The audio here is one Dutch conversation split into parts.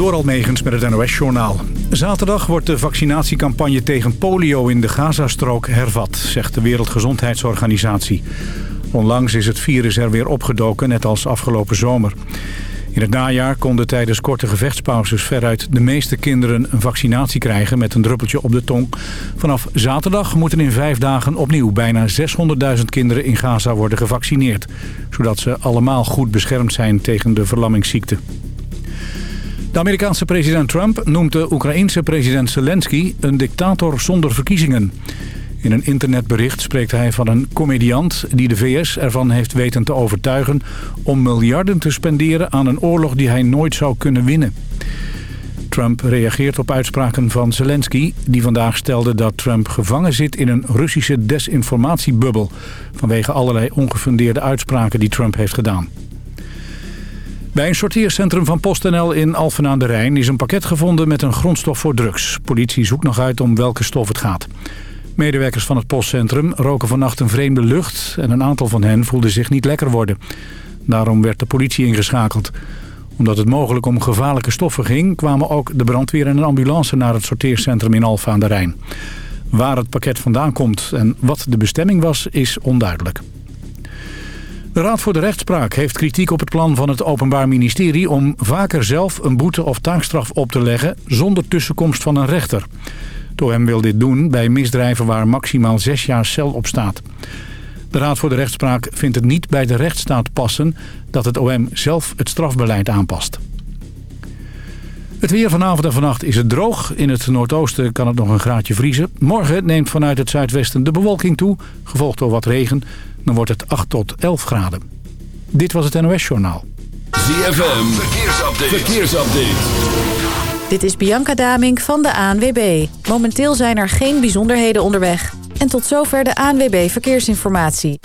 Door Almegens met het NOS-journaal. Zaterdag wordt de vaccinatiecampagne tegen polio in de Gazastrook hervat, zegt de Wereldgezondheidsorganisatie. Onlangs is het virus er weer opgedoken, net als afgelopen zomer. In het najaar konden tijdens korte gevechtspauzes veruit de meeste kinderen een vaccinatie krijgen met een druppeltje op de tong. Vanaf zaterdag moeten in vijf dagen opnieuw bijna 600.000 kinderen in Gaza worden gevaccineerd. Zodat ze allemaal goed beschermd zijn tegen de verlammingsziekte. De Amerikaanse president Trump noemt de Oekraïense president Zelensky een dictator zonder verkiezingen. In een internetbericht spreekt hij van een comediant die de VS ervan heeft weten te overtuigen... om miljarden te spenderen aan een oorlog die hij nooit zou kunnen winnen. Trump reageert op uitspraken van Zelensky... die vandaag stelde dat Trump gevangen zit in een Russische desinformatiebubbel... vanwege allerlei ongefundeerde uitspraken die Trump heeft gedaan. Bij een sorteercentrum van PostNL in Alphen aan de Rijn is een pakket gevonden met een grondstof voor drugs. Politie zoekt nog uit om welke stof het gaat. Medewerkers van het postcentrum roken vannacht een vreemde lucht... en een aantal van hen voelden zich niet lekker worden. Daarom werd de politie ingeschakeld. Omdat het mogelijk om gevaarlijke stoffen ging... kwamen ook de brandweer en een ambulance naar het sorteercentrum in Alphen aan de Rijn. Waar het pakket vandaan komt en wat de bestemming was, is onduidelijk. De Raad voor de Rechtspraak heeft kritiek op het plan van het Openbaar Ministerie... om vaker zelf een boete of taakstraf op te leggen zonder tussenkomst van een rechter. Het OM wil dit doen bij misdrijven waar maximaal zes jaar cel op staat. De Raad voor de Rechtspraak vindt het niet bij de rechtsstaat passen... dat het OM zelf het strafbeleid aanpast. Het weer vanavond en vannacht is het droog. In het noordoosten kan het nog een graadje vriezen. Morgen neemt vanuit het zuidwesten de bewolking toe, gevolgd door wat regen. Dan wordt het 8 tot 11 graden. Dit was het NOS Journaal. ZFM, verkeersupdate. verkeersupdate. Dit is Bianca Damink van de ANWB. Momenteel zijn er geen bijzonderheden onderweg. En tot zover de ANWB Verkeersinformatie.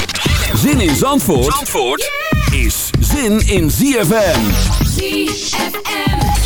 Zin in Zandvoort, Zandvoort is zin in ZFM. ZFM.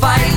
Fight.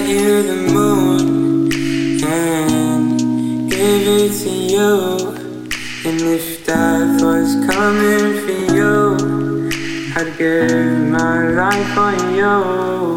set you the moon and give it to you. And if death was coming for you, I'd give my life for you.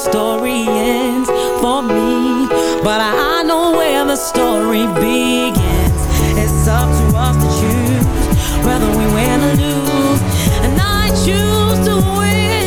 story ends for me But I know where the story begins. It's up to us to choose Whether we win or lose. And I choose to win.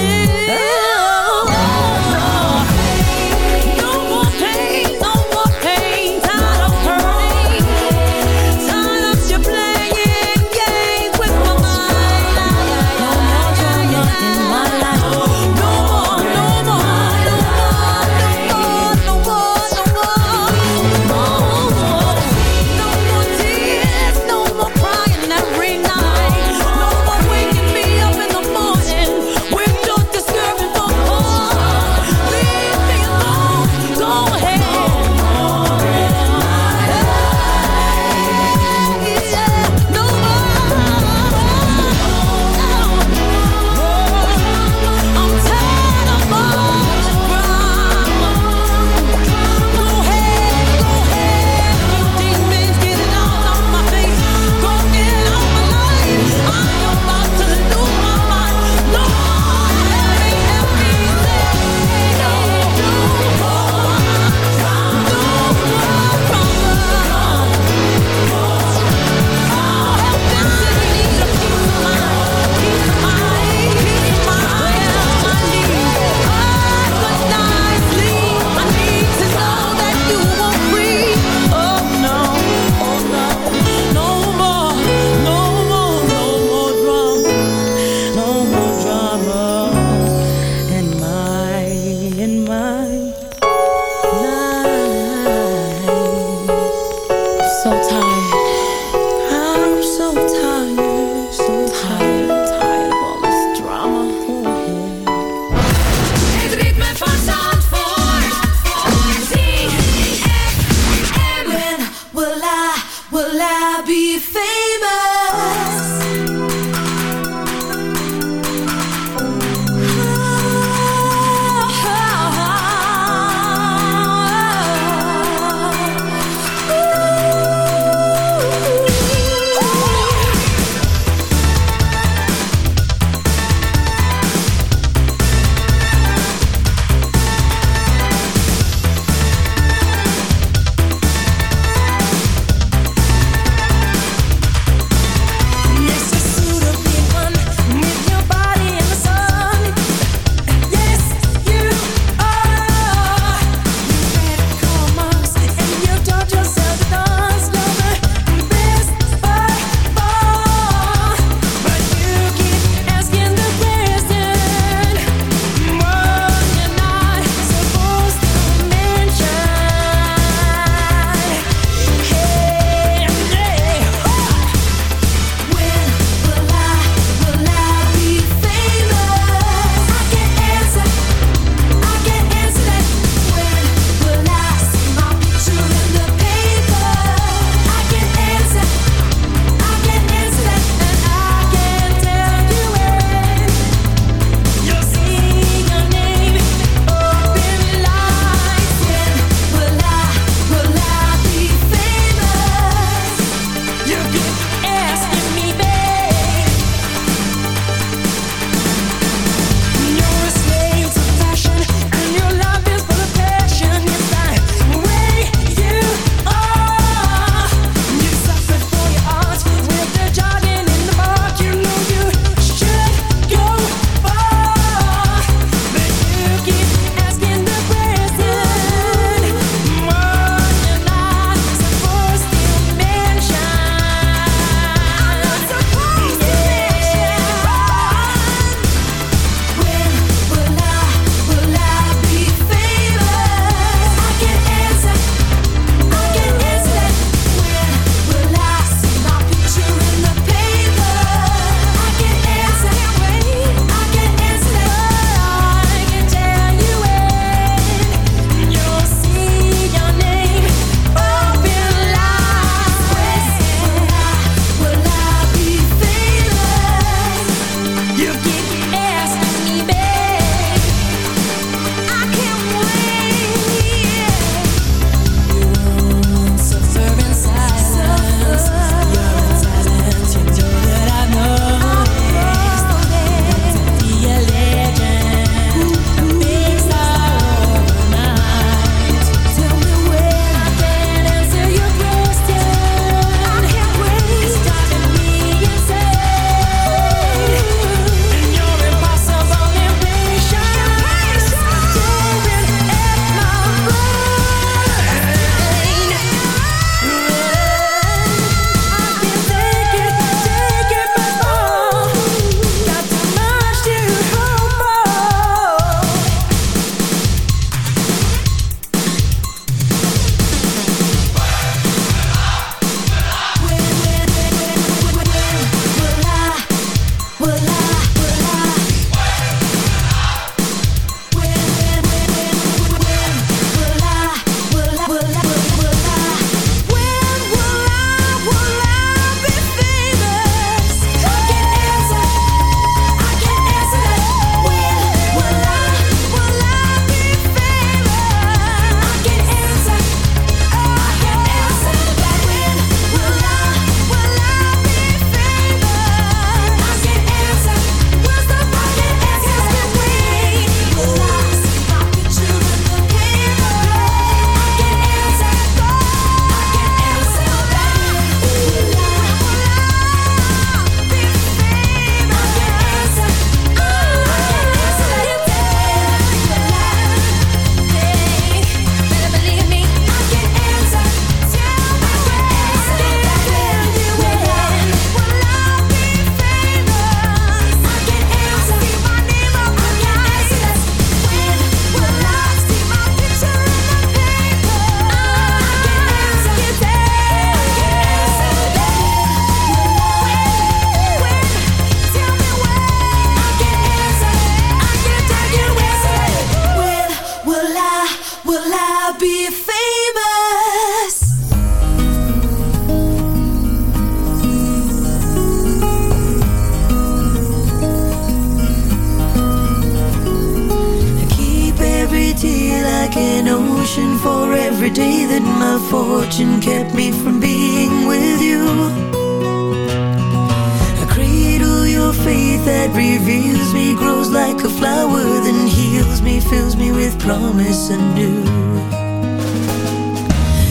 faith that reveals me grows like a flower, then heals me, fills me with promise anew.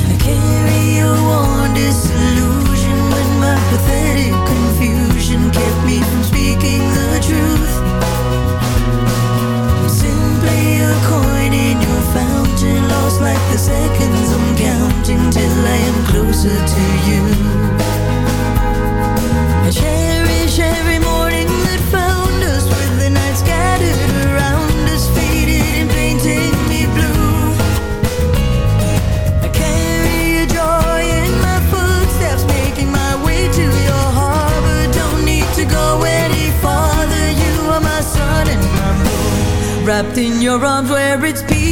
I carry a worn disillusion when my pathetic confusion kept me from speaking the truth. I'm simply a coin in your fountain, lost like the seconds I'm counting till I am closer to you. I cherish every moment wrapped in your arms where it's peace.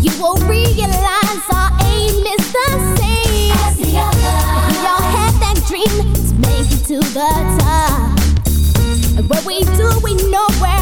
you will realize our aim is the same. We all that dream to make it to the top. And what we do, we know where.